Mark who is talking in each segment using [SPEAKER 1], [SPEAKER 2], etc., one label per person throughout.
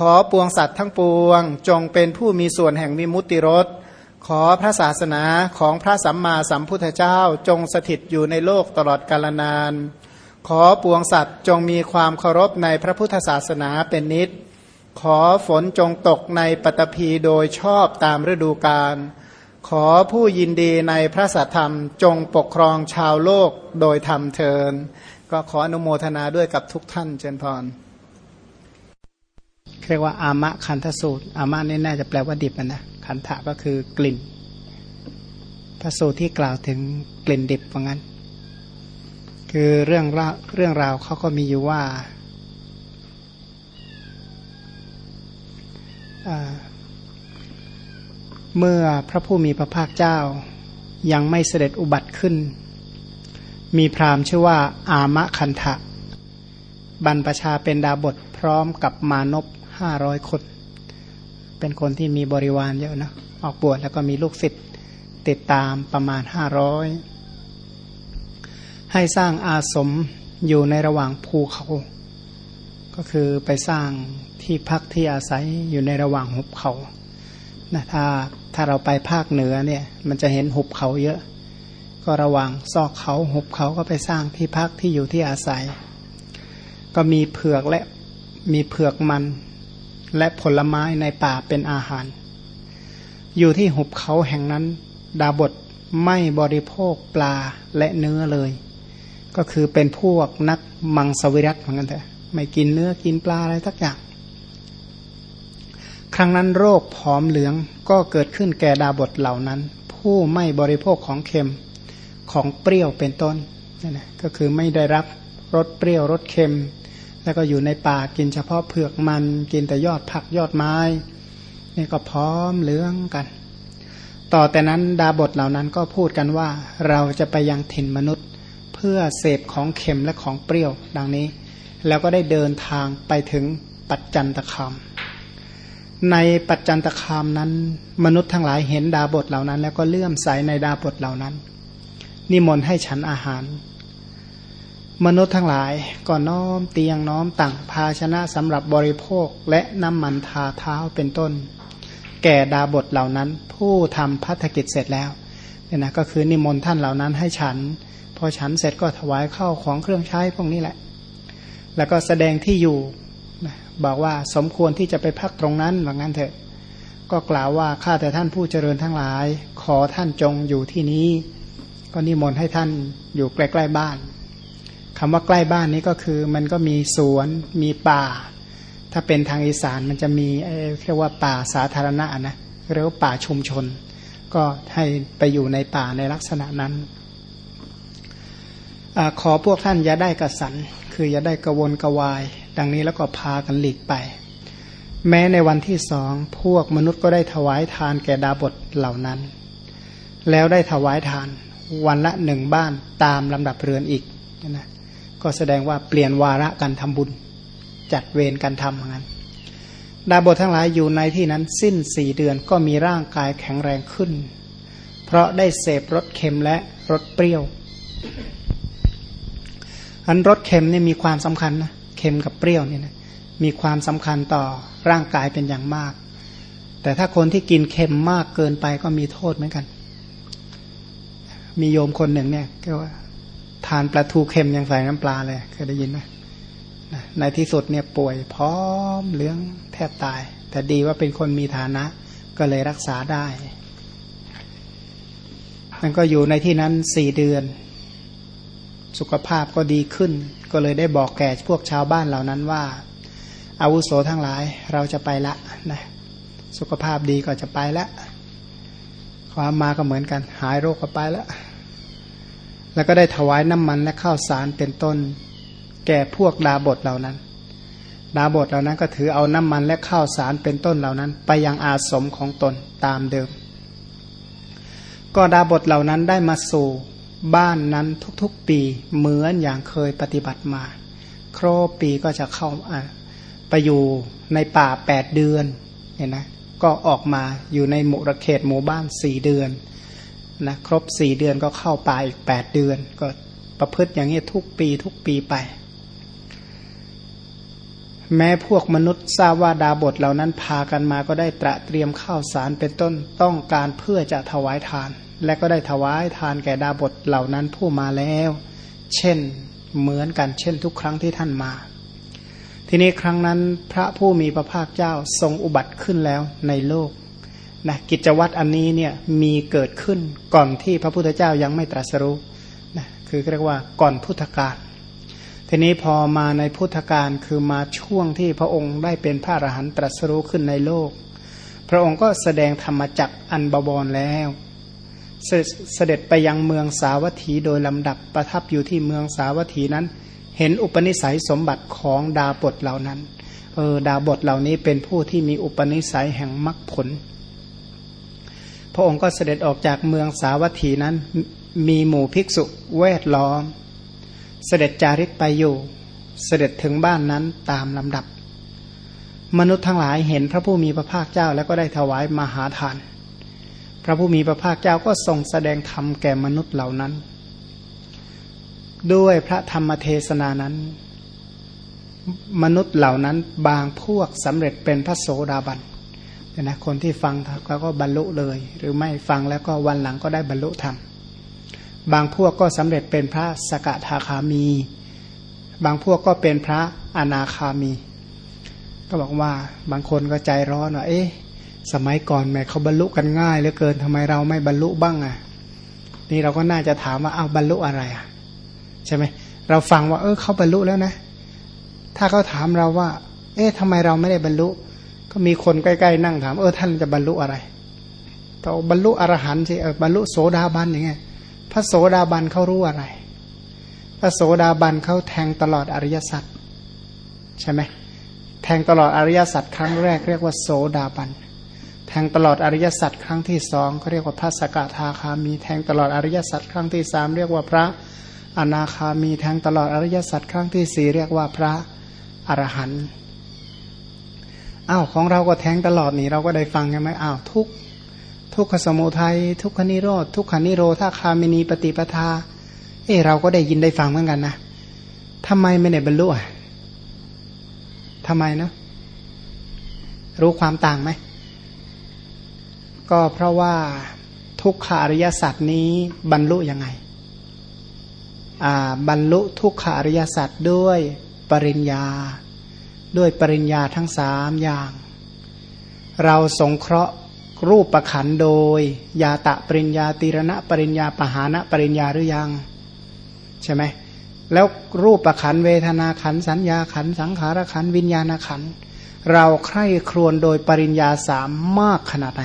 [SPEAKER 1] ขอปวงสัตว์ทั้งปวง จงเป็นผู้มีส่วนแห่งวิมุตติรสขอพระศาสนาของพระสัมมาสัมพุทธเจ้าจงสถิตอยู่ในโลกตลอดกาลนาน ขอปวงสัตว์จงมีความเคารพในพระพุทธศาสนาเป็นนิด ขอฝนจงตกในปตพีโดยชอบตามฤดูกาล ขอผู้ยินดีในพระสัทธรรมจงปกครองชาวโลกโดยธรรมเทิน ก็ขออนุโมทนาด้วยกับทุกท่านเจนพร เรียกว่าอามะคันทสูตร อามะนี่น่าจะแปลว่าดิบนะคันทะก็คือกลิ่น พระสูตรที่กล่าวถึงกลิ่นดิบว่างั้น คือเรื่องราวเรื่องราวเขาก็มีอยู่ว่าเมื่อพระผู้มีพระภาคเจ้ายังไม่เสด็จอุบัติขึ้น มีพราหมณ์ชื่อว่า อามะคันทะบรรพชาเป็นดาบทพร้อมกับมานพ ห้าร้อยคน เป็นคนที่มีบริวารเยอะนะออกบวชแล้วก็มีลูกศิษย์ติดตามประมาณห้าร้อยให้สร้างอาสมอยู่ในระหว่างภูเขา ก็คือไปสร้างที่พักที่อาศัยอยู่ในระหว่างหุบเขานะถ้าถ้าเราไปภาคเหนือเนี่ย มันจะเห็นหุบเขาเยอะ ก็ระหว่างซอกเขาหุบเขาก็ไปสร้างที่พักที่อยู่ที่อาศัย ก็มีเผือกและมีเผือกมัน และผลไม้ในป่าเป็นอาหาร อยู่ที่หุบเขาแห่งนั้น ดาบทไม่บริโภคปลาและเนื้อเลย ก็คือเป็นพวกนักมังสวิรัตเหมือนกันแต่ไม่กินเนื้อกินปลาอะไรทักอย่าง ครั้งนั้นโรคผอมเหลืองก็เกิดขึ้นแก่ดาบทเหล่านั้น ผู้ไม่บริโภคของเค็มของเปรี้ยวเป็นต้นนี่นะก็คือไม่ได้รับรสเปรี้ยวรสเค็ม แล้วก็อยู่ในป่ากินเฉพาะเผือกมัน กินแต่ยอดผักยอดไม้นี่ก็พร้อมเลื้องกัน ต่อแต่นั้นดาบทเหล่านั้นก็พูดกันว่าเราจะไปยังถิ่นมนุษย์ เพื่อเสพของเค็มและของเปรี้ยวดังนี้ แล้วก็ได้เดินทางไปถึงปัจจันตคามในปัจจันตคามนั้น มนุษย์ทั้งหลายเห็นดาบทเหล่านั้น แล้วก็เลื่อมใสในดาบทเหล่านั้น นิมนต์ให้ฉันอาหาร มนุษย์ทั้งหลายก็น้อมเตียงน้อมตั้งภาชนะสำหรับบริโภคและน้ำมันทาเท้าเป็นต้น แก่ดาบทเหล่านั้น ผู้ทำพัฒกิจเสร็จแล้วเนี่ยนะก็คือนิมนต์ท่านเหล่านั้นให้ฉัน พอฉันเสร็จก็ถวายเข้าของเครื่องใช้พวกนี้แหละ แล้วก็แสดงที่อยู่บอกว่าสมควรที่จะไปพักตรงนั้นว่างั้นเถอะ ก็กล่าวว่าข้าแต่ท่านผู้เจริญทั้งหลาย ขอท่านจงอยู่ที่นี้ ก็นิมนต์ให้ท่านอยู่ใกล้ๆบ้าน คำว่าใกล้บ้านนี้ก็คือ มันก็มีสวนมีป่า ถ้าเป็นทางอีสานมันจะมีเรียกว่าป่าสาธารณะนะเรียกว่าป่าชุมชน ก็ให้ไปอยู่ในป่าในลักษณะนั้นอขอพวกท่านอย่าได้กระสัน คืออย่าได้กระวนกระวาย ดังนี้แล้วก็พากันหลีกไป แม้ในวันที่สองพวกมนุษย์ก็ได้ถวายทานแก่ดาบทเหล่านั้น แล้วได้ถวายทานวันละหนึ่งบ้านตามลำดับเรือนอีกนะ ก็แสดงว่าเปลี่ยนวาระการทำบุญ จัดเวรการทำเหมือนกันดาบททั้งหลายอยู่ในที่นั้นสิ้นสี่เดือนก็มีร่างกายแข็งแรงขึ้น เพราะได้เสพรสเค็มและรสเปรี้ยว อันรสเค็มเนี่ยมีความสำคัญนะเค็มกับเปรี้ยวเนี่นะมีความสำคัญต่อร่างกายเป็นอย่างมาก แต่ถ้าคนที่กินเค็มมากเกินไปก็มีโทษเหมือนกัน มีโยมคนหนึ่งเนี่ยก็ว่า ทานปลาทูเค็มยังใส่น้ำปลาเลยเคยได้ยินไหมในที่สุดเนี่ยป่วยพร้อมเลี้ยงแทบตาย แต่ดีว่าเป็นคนมีฐานะ ก็เลยรักษาได้มันก็อยู่ในที่นั้นสี่เดือน สุขภาพก็ดีขึ้น ก็เลยได้บอกแก่พวกชาวบ้านเหล่านั้นว่า อาวุโสทั้งหลายเราจะไปละนะสุขภาพดีก็จะไปละความมาก็เหมือนกัน หายโรคก็ไปแล้ว แล้วก็ได้ถวายน้ำมันและข้าวสารเป็นต้น แก่พวกดาบทเหล่านั้น ดาบทเหล่านั้นก็ถือเอาน้ำมันและข้าวสารเป็นต้นเหล่านั้น ไปยังอาสมของตนตามเดิม ก็ดาบทเหล่านั้นได้มาสู่บ้านนั้นทุกๆปีเหมือนอย่างเคยปฏิบัติมา ครบปีก็จะเข้าไปอยู่ในป่าแปดเดือนเห็นนะก็ออกมาอยู่ในหมู่ระเขตหมู่บ้านสี่เดือน นะครบสี่เดือนก็เข้าป่าอีกแปดเดือน ก็ประพฤติอย่างนี้ทุกปีทุกปีไป แม้พวกมนุษย์ทราบว่าดาบทเหล่านั้นพากันมาก็ได้ตระเตรียมข้าวสารเป็นต้นต้องการเพื่อจะถวายทาน และก็ได้ถวายทานแก่ดาบทเหล่านั้นผู้มาแล้ว เช่นเหมือนกันเช่นทุกครั้งที่ท่านมา ทีนี้ครั้งนั้นพระผู้มีพระภาคเจ้าทรงอุบัติขึ้นแล้วในโลก นะกิจวัตรอันนี้เนี่ยมีเกิดขึ้นก่อนที่พระพุทธเจ้ายังไม่ตรัสรู้นะคือเรียกว่าก่อนพุทธกาลทีนี้พอมาในพุทธกาลคือมาช่วงที่พระองค์ได้เป็นพระอรหันตรัสรู้ขึ้นในโลก พระองค์ก็แสดงธรรมจักอันบวรแล้วเสด็จไปยังเมืองสาวัตถีโดยลำดับประทับอยู่ที่เมืองสาวัตถีนั้น เห็นอุปนิสัยสมบัติของดาบทเหล่านั้นเออดาบทเหล่านี้เป็นผู้ที่มีอุปนิสัยแห่งมรรคผล พระองค์ก็เสด็จออกจากเมืองสาวัตถีนั้น มีหมู่ภิกษุแวดล้อม เสด็จจาริกไปอยู่ เสด็จถึงบ้านนั้นตามลำดับ มนุษย์ทั้งหลายเห็นพระผู้มีพระภาคเจ้าแล้วก็ได้ถวายมหาทาน พระผู้มีพระภาคเจ้าก็ทรงแสดงธรรมแก่มนุษย์เหล่านั้น ด้วยพระธรรมเทศนานั้น มนุษย์เหล่านั้นบางพวกสำเร็จเป็นพระโสดาบัน นะคนที่ฟังแล้วก็บรรลุเลย หรือไม่ฟังแล้วก็วันหลังก็ได้บรรลุธรรมบางพวกก็สำเร็จเป็นพระสกทาคามี บางพวกก็เป็นพระอนาคามี ก็บอกว่าบางคนก็ใจร้อนว่าเอ๊ะสมัยก่อนแม่เขาบรรลุกันง่ายเหลือเกินทำไมเราไม่บรรลุบ้างอะ นี่เราก็น่าจะถามว่าเอาบรรลุอะไรอะ ใช่ไหมเราฟังว่า เออเขาบรรลุแล้วนะ ถ้าเขาถามเราว่า เอ๊ะทำไมเราไม่ได้บรรลุ ก็มีคนใกล้ๆนั่งถาม เออท่านจะบรรลุอะไรต่อบรรลุอรหันต์สิเออบรรลุโสดาบันอย่างเงี้ยพระโสดาบันเขารู้อะไร พระโสดาบันเขาแทงตลอดอริยสัจใช่ไหมแทงตลอดอริยสัจครั้งแรกเรียกว่าโสดาบัน แทงตลอดอริยสัจครั้งที่สองเขาเรียกว่าพระสกทาคามี แทงตลอดอริยสัจครั้งที่สามเรียกว่าพระอนาคามี แทงตลอดอริยสัจครั้งที่สี่เรียกว่าพระอรหันต์ อ้าวของเราก็แทงตลอดนี่เราก็ได้ฟังใช่ไหมอ้าวทุกทุกขสมุทัยทุกขนิโรธทุกขานิโรธาคามินีปฏิปทา เออเราก็ได้ยินได้ฟังเหมือนกันนะทำไมไม่ได้บรรลุอะทำไมเนาะรู้ความต่างไหมก็เพราะว่าทุกขาริยสัจนี้บรรลุยังไงอ่าบรรลุทุกขาริยสัจด้วยปริญญา ด้วยปริญญาทั้งสามอย่าง เราสงเคราะห์รูปประขันโดย ยาตะปริญญาตีรณะปริญญาปหานะปริญญาหรือยัง ใช่ไหมแล้วรูปประขันเวทนาขันสัญญาขันสังขารขันวิญญาณขันเราใคร่ครวญโดยปริญญาสามมากขนาดไหน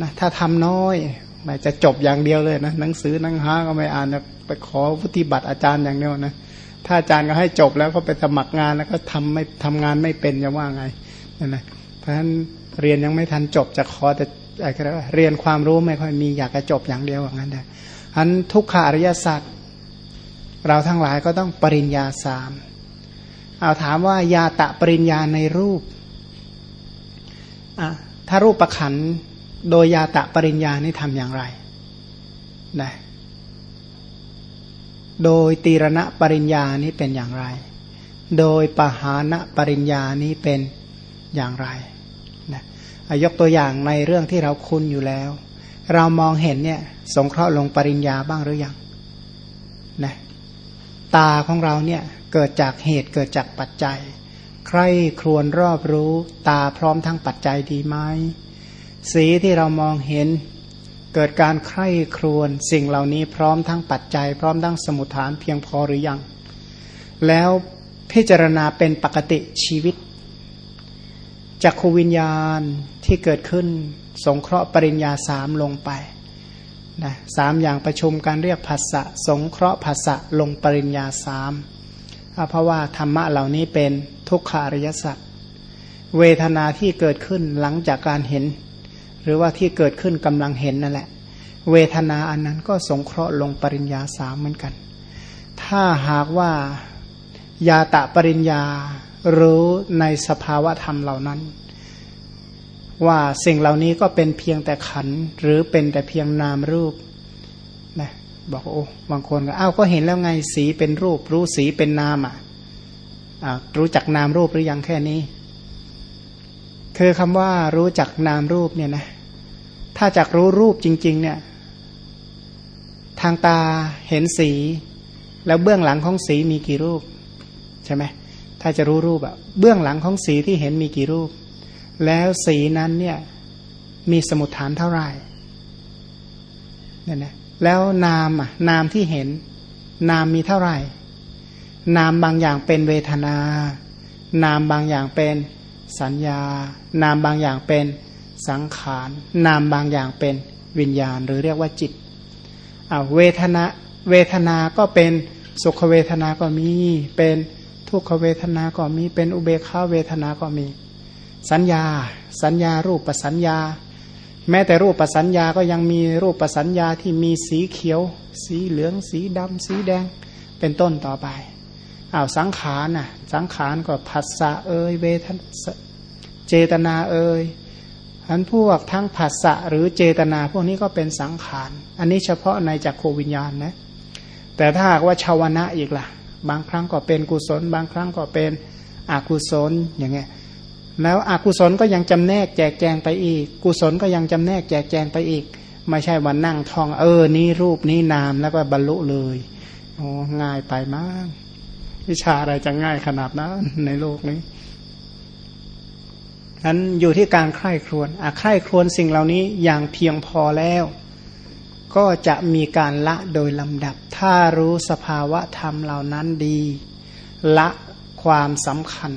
[SPEAKER 1] นะถ้าทำน้อยไม่จะจบอย่างเดียวเลยนะหนังสือนังหาก็ไม่อ่านนะไปขอปฏิบัติอาจารย์อย่างเดียวนะ ถ้าอาจารย์ก็ให้จบแล้วก็ไปสมัครงานแล้วก็ทำไม่ทำงานไม่เป็นจะว่าไงนั่นนะเพราะฉะนั้นเรียนยังไม่ทันจบจะขอแต่เรียนความรู้ไม่ค่อยมีอยากจะจบอย่างเดียวอย่างนั้นแหละอันทุกขาริยสัจเราทั้งหลายก็ต้องปริญญาสามเอาถามว่ายาตะปริญญาในรูปถ้ารูปประขันโดยยาตะปริญญานี่ทำอย่างไรนะ โดยตีรณะปริญญานี้เป็นอย่างไร โดยปหานะปริญญานี้เป็นอย่างไรนะยกตัวอย่างในเรื่องที่เราคุ้นอยู่แล้ว เรามองเห็นเนี่ยสงเคราะห์ลงปริญญาบ้างหรือยังนะตาของเราเนี่ยเกิดจากเหตุเกิดจากปัจจัย ใครครวนรอบรู้ตาพร้อมทั้งปัจจัยดีไหมสีที่เรามองเห็น เกิดการใคร่ครวนสิ่งเหล่านี้พร้อมทั้งปัจจัย พร้อมทั้งสมุทฐานเพียงพอหรือยัง แล้วพิจารณาเป็นปกติชีวิตจักขวิญญาณที่เกิดขึ้น สงเคราะห์ปริญญาสามลงไปนะสามอย่างประชุมการเรียกภาษะสงเคราะห์ภาษะลงปริญญาสามเพราะว่าธรรมะเหล่านี้เป็นทุกขาริยสัจเวทนาที่เกิดขึ้นหลังจากการเห็น หรือว่าที่เกิดขึ้นกำลังเห็นนั่นแหละ เวทนาอันนั้นก็สงเคราะห์ลงปริญญาสามเหมือนกัน ถ้าหากว่ายาตะปริญญารู้ในสภาวะธรรมเหล่านั้น ว่าสิ่งเหล่านี้ก็เป็นเพียงแต่ขันหรือเป็นแต่เพียงนามรูปนะบอกโอ้บางคนก็อ้าวก็เห็นแล้วไงสีเป็นรูป รู้สีเป็นนามอะรู้จักนามรูปหรือยังแค่นี้ คือคำว่ารู้จักนามรูปเนี่ยนะ ถ้าจักรู้รูปจริง ๆ เนี่ย ทางตาเห็นสี แล้วเบื้องหลังของสีมีกี่รูป ใช่ไหมถ้าจะรู้รูปอะเบื้องหลังของสีที่เห็นมีกี่รูป แล้วสีนั้นเนี่ย มีสมุดฐานเท่าไหร่เนี่ยนะแล้วนามอะ นามที่เห็น นามมีเท่าไหร่ นามบางอย่างเป็นเวทนา นามบางอย่างเป็น สัญญา นามบางอย่างเป็นสังขาร นามบางอย่างเป็นวิญญาณ หรือเรียกว่าจิตเวทนาเวทนาก็เป็นสุขเวทนาก็มี เป็นทุกขเวทนาก็มี เป็นอุเบกขาเวทนาก็มี สัญญา สัญญารูปประสัญญา แม้แต่รูปประสัญญาก็ยังมีรูปประสัญญาที่มีสีเขียว สีเหลือง สีดำ สีแดง เป็นต้นต่อไป อ้าวสังขารน่ะสังขารก็ผัสสะเอยเวทนเจตนาเอยอันพวกทั้งผัสสะหรือเจตนาพวกนี้ก็เป็นสังขาร อันนี้เฉพาะในจักรโควิญญาณนะแต่ถ้าหากว่าชาวนะอีกล่ะ บางครั้งก็เป็นกุศล บางครั้งก็เป็นอกุศลอย่างเงี้ยแล้วอกุศลก็ยังจำแนกแจกแจงไปอีก กุศลก็ยังจำแนกแจกแจงไปอีก ไม่ใช่วันนั่งท่องเออนี่รูปนี่นามแล้วก็บรรลุเลยโอ้ง่ายไปมาก วิชาอะไรจะง่ายขนาดนั้นในโลกนี้นั้นอยู่ที่การใคร่ครวญอะใคร่ครวญสิ่งเหล่านี้อย่างเพียงพอแล้ว ก็จะมีการละโดยลำดับ ถ้ารู้สภาวะธรรมเหล่านั้นดี ละความสำคัญ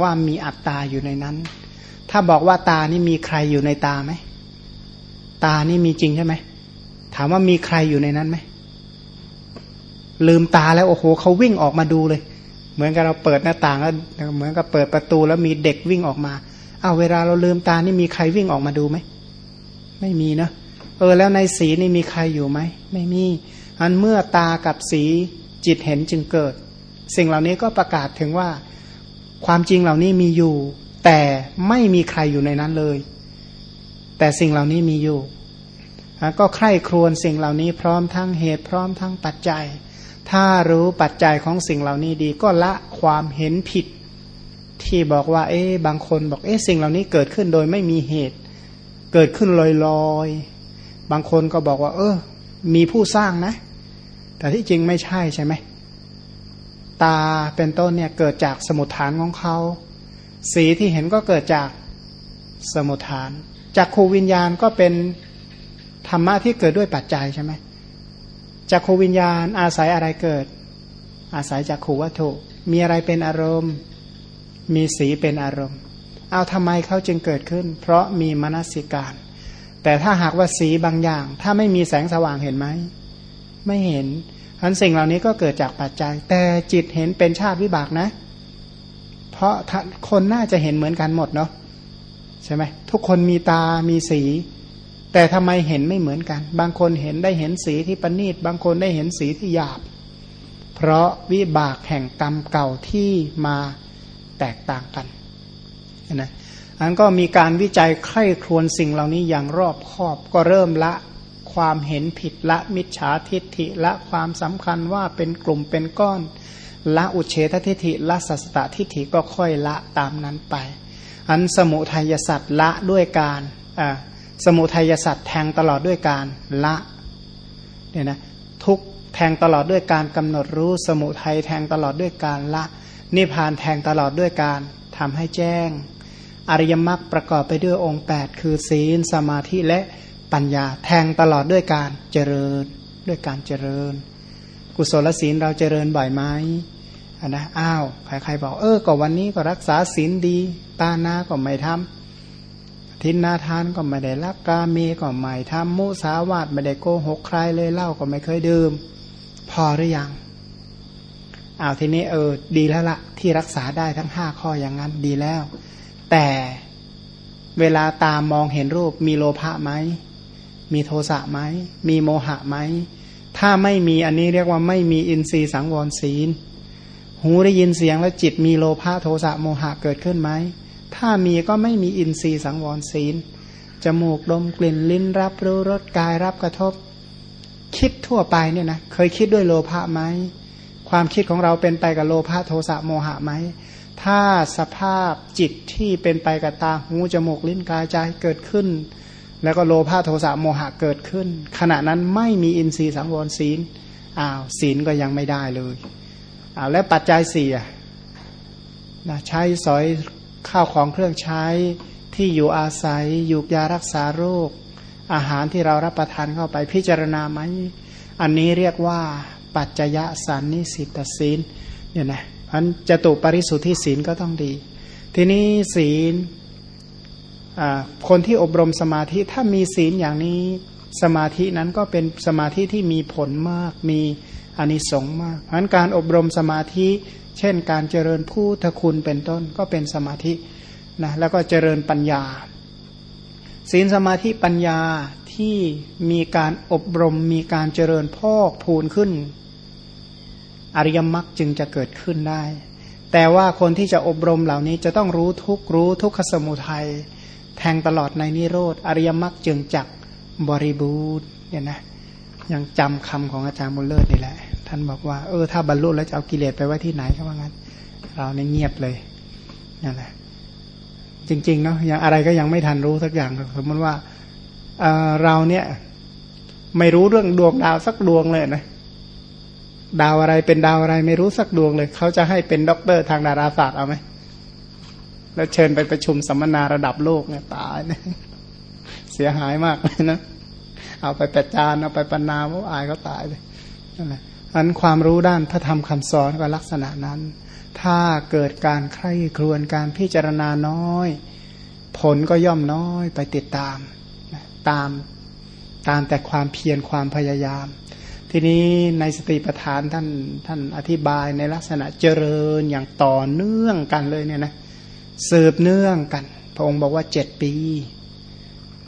[SPEAKER 1] ว่ามีอัตตาอยู่ในนั้น ถ้าบอกว่าตานี่มีใครอยู่ในตาไหม ตานี่มีจริงใช่ไหม ถามว่ามีใครอยู่ในนั้นไหม ลืมตาแล้วโอ้โหเขาวิ่งออกมาดูเลย เหมือนกับเราเปิดหน้าต่างแล้วเหมือนกับเปิดประตูแล้วมีเด็กวิ่งออกมาเอาเวลาเราลืมตานี่มีใครวิ่งออกมาดูไหมไม่มีเนะเออแล้วในสีนี่มีใครอยู่ไหมไม่มีอันเมื่อตากับสีจิตเห็นจึงเกิด สิ่งเหล่านี้ก็ประกาศถึงว่า ความจริงเหล่านี้มีอยู่ แต่ไม่มีใครอยู่ในนั้นเลย แต่สิ่งเหล่านี้มีอยู่ก็ใคร่ครวญสิ่งเหล่านี้พร้อมทั้งเหตุพร้อมทั้งปัจจัย ถ้ารู้ปัจจัยของสิ่งเหล่านี้ดี ก็ละความเห็นผิด ที่บอกว่า เอ๊บางคนบอกเอ๊สิ่งเหล่านี้เกิดขึ้นโดยไม่มีเหตุ เกิดขึ้นลอยๆ บางคนก็บอกว่า เออ มีผู้สร้างนะ แต่ที่จริงไม่ใช่ใช่ไหมตาเป็นต้นเนี่ยเกิดจากสมุทฐานของเขาสีที่เห็นก็เกิดจากสมุทฐานจากขูวิญญาณก็เป็นธรรมะที่เกิดด้วยปัจจัยใช่ไหม จากขวิญญาณอาศัยอะไรเกิด อาศัยจากขวัตถุมีอะไรเป็นอารมณ์ มีสีเป็นอารมณ์ เอาทำไมเขาจึงเกิดขึ้น เพราะมีมนสิการ แต่ถ้าหากว่าสีบางอย่าง ถ้าไม่มีแสงสว่างเห็นไหม ไม่เห็นอันสิ่งเหล่านี้ก็เกิดจากปัจจัย แต่จิตเห็นเป็นชาติวิบากนะ เพราะคนน่าจะเห็นเหมือนกันหมดเนาะใช่ไหมทุกคนมีตามีสี แต่ทำไมเห็นไม่เหมือนกัน บางคนเห็นได้เห็นสีที่ประณีต บางคนได้เห็นสีที่หยาบ เพราะวิบากแห่งกรรมเก่าที่มาแตกต่างกันนะอันก็มีการวิจัยใคร่ครวญสิ่งเหล่านี้อย่างรอบคอบก็เริ่มละความเห็นผิดละมิจฉาทิฏฐิละความสำคัญว่าเป็นกลุ่มเป็นก้อน ละอุเฉททิฏฐิละสัสตทิฏฐิก็ค่อยละตามนั้นไป อันสมุทัยสัตว์ละด้วยการอ่า สมุทัยสัตว์แทงตลอดด้วยการละเนี่ยนะทุกแทงตลอดด้วยการกำหนดรู้สมุทัยแทงตลอดด้วยการละนิพพานแทงตลอดด้วยการทำให้แจ้ง อริยมรรคประกอบไปด้วยองค์ 8 คือศีลสมาธิและปัญญาแทงตลอดด้วยการเจริญด้วยการเจริญ กุศลศีลเราเจริญบ่อยไหมนนะอ้าวใครๆบอกเออก็วันนี้ก็รักษาศีลดี ตาหน้าก็ไม่ทำ ทินนาทานก็ไม่ได้รับกาเมก็ไม่ทำมุสาวาตไม่ได้โกหกใครเลยเล่าก็ไม่เคยดื่ม พอหรือยังเอาทีนี้เออดีแล้วละที่รักษาได้ทั้งห้าข้ออย่างนั้นดีแล้ว แต่เวลาตามมองเห็นรูปมีโลภะไหมมีโทสะไหมมีโมหะไหมถ้าไม่มีอันนี้เรียกว่าไม่มีอินทรีย์สังวรศีล หูได้ยินเสียงแล้วจิตมีโลภะโทสะโมหะเกิดขึ้นไหม ถ้ามีก็ไม่มีอินทรีย์สังวรศีล จมูกดมกลิ่นลิ้นรับรู้รสกายรับกระทบ คิดทั่วไปเนี่ยนะเคยคิดด้วยโลภะไหมความคิดของเราเป็นไปกับโลภะโทสะโมหะไหมถ้าสภาพจิตที่เป็นไปกับตาหูจมูกลิ้นกายใจเกิดขึ้น แล้วก็โลภะโทสะโมหะเกิดขึ้น ขณะนั้นไม่มีอินทรีย์สังวรศีลอ้าวศีลก็ยังไม่ได้เลยอ้าวแล้วปัจจัยสี่อะนะใช้สอย ข้าวของเครื่องใช้ที่อยู่อาศัยยูกยารักษาโรค อาหารที่เรารับประทานเข้าไปพิจารณาไหม อันนี้เรียกว่าปัจจยสันนิสิตศีลเนี่ยนะพันจตุปริสุทธิศีลก็ต้องดี ทีนี้ศีลคนที่อบรมสมาธิถ้ามีศีลอย่างนี้สมาธินั้นก็เป็นสมาธิที่มีผลมากมีอานิสงส์มากเพราะการอบรมสมาธิ เช่น การเจริญพุทธคุณเป็นต้นก็เป็นสมาธินะแล้วก็เจริญปัญญา ศีลสมาธิปัญญาที่มีการอบรมมีการเจริญพอกพูนขึ้น อริยมรรคจึงจะเกิดขึ้นได้ แต่ว่าคนที่จะอบรมเหล่านี้จะต้องรู้ทุกรู้ทุกขสมุทัยแทงตลอดในนิโรธอริยมรรคจึงจักบริบูรณ์เนี่ยนะยังจำคำของอาจารย์มุลเลอร์นี่แหละ ท่านบอกว่า เออ ถ้าบรรลุแล้วจะเอากิเลสไปไว้ที่ไหนก็ว่างั้น เราเนี่ยเงียบเลยนั่นแหละจริงๆเนาะย่างอะไรก็ยังไม่ทันรู้สักอย่างสมมติว่าเเราเนี่ยไม่รู้เรื่องดวงดาวสักดวงเลยนะดาวอะไรเป็นดาวอะไรไม่รู้สักดวงเลย เขาจะให้เป็นด็อกเตอร์ทางดาราศาสตร์เอาไหมแล้วเชิญไปประชุมสัมมนาระดับโลกเนี่ยตายเนี่ยเสียหายมากเลยนะ เอาไปประจานเอาไปปนนาว่าอายเขาตายเลยนั่นแหละ อันความรู้ด้านพระธรรมคำสอนก็ลักษณะนั้น ถ้าเกิดการใคร่ครวญการพิจารณาน้อย ผลก็ย่อมน้อยไปติดตามตามตามแต่ความเพียรความพยายาม ทีนี้ในสติปัฏฐานท่านท่านอธิบายในลักษณะเจริญอย่างต่อเนื่องกันเลยเนี่ยนะสืบเนื่องกัน พระองค์บอกว่าเจ็ดปี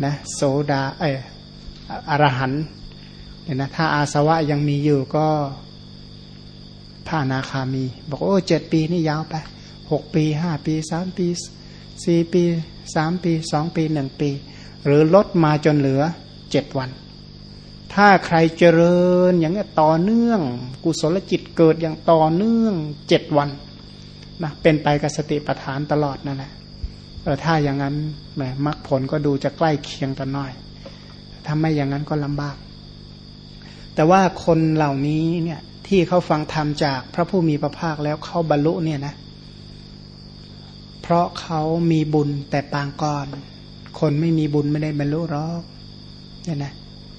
[SPEAKER 1] นะโสดาเอออรหันเนี่ยนะถ้าอาสวะยังมีอยู่ก็ พระนาคามี บอกโอ้เจ็ดปีนี่ยาวไปหกปีห้าปีสามปีสี่ปีสามปีสองปีหนึ่งปี หรือลดมาจนเหลือเจ็ดวัน ถ้าใครเจริญอย่างนี้ต่อเนื่อง กุศลจิตเกิดอย่างต่อเนื่องเจ็ดวันนะเป็นไปกับสติปัฏฐานตลอดนั่นแหละเออถ้าอย่างนั้นแหมมรรคผลก็ดูจะใกล้เคียงกันหน่อยถ้าไม่อย่างนั้นก็ลำบาก แต่ว่าคนเหล่านี้เนี่ย ที่เขาฟังธรรมจากพระผู้มีพระภาคแล้วเขาบรรลุเนี่ยนะ เพราะเขามีบุญแต่ปางก่อน คนไม่มีบุญไม่ได้บรรลุหรอกเนี่ยนะ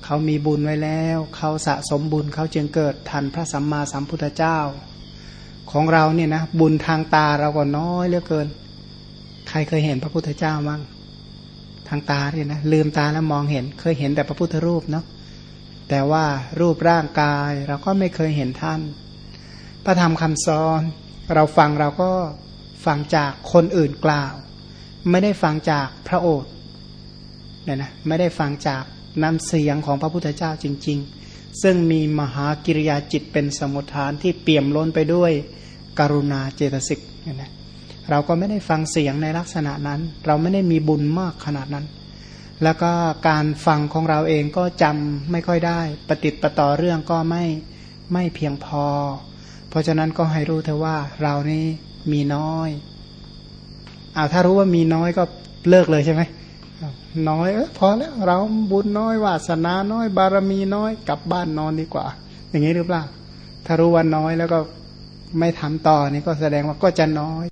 [SPEAKER 1] เขามีบุญไว้แล้ว เขาสะสมบุญเขาจึงเกิดทันพระสัมมาสัมพุทธเจ้า ของเราเนี่ยนะบุญทางตาเราก็น้อยเหลือเกิน ใครเคยเห็นพระพุทธเจ้ามั่งทางตาเนี่ยนะลืมตาแล้วมองเห็น เคยเห็นแต่พระพุทธรูปเนาะ แต่ว่ารูปร่างกายเราก็ไม่เคยเห็นท่าน พระธรรมคำสอน เราฟังเราก็ฟังจากคนอื่นกล่าว ไม่ได้ฟังจากพระโอษฐ์เนี่ยนะไม่ได้ฟังจากน้ำเสียงของพระพุทธเจ้าจริง ๆ ซึ่งมีมหากิริยาจิตเป็นสมุทฐานที่เปี่ยมล้นไปด้วยกรุณาเจตสิกเนี่ยนะเราก็ไม่ได้ฟังเสียงในลักษณะนั้น เราไม่ได้มีบุญมากขนาดนั้น แล้วก็การฟังของเราเองก็จำไม่ค่อยได้ ปฏิติประต่อเรื่องก็ไม่ไม่เพียงพอ เพราะฉะนั้นก็ให้รู้เถอว่าเรานี่มีน้อยเอาถ้ารู้ว่ามีน้อยก็เลิกเลยใช่ไหมน้อยเออพอแล้วเราบุญน้อยวาสนาน้อย บารมีน้อยกลับบ้านนอนดีกว่า อย่างนี้หรือเปล่า ถ้ารู้ว่าน้อยแล้วก็ไม่ทำต่อนี่ก็แสดงว่าก็จะน้อย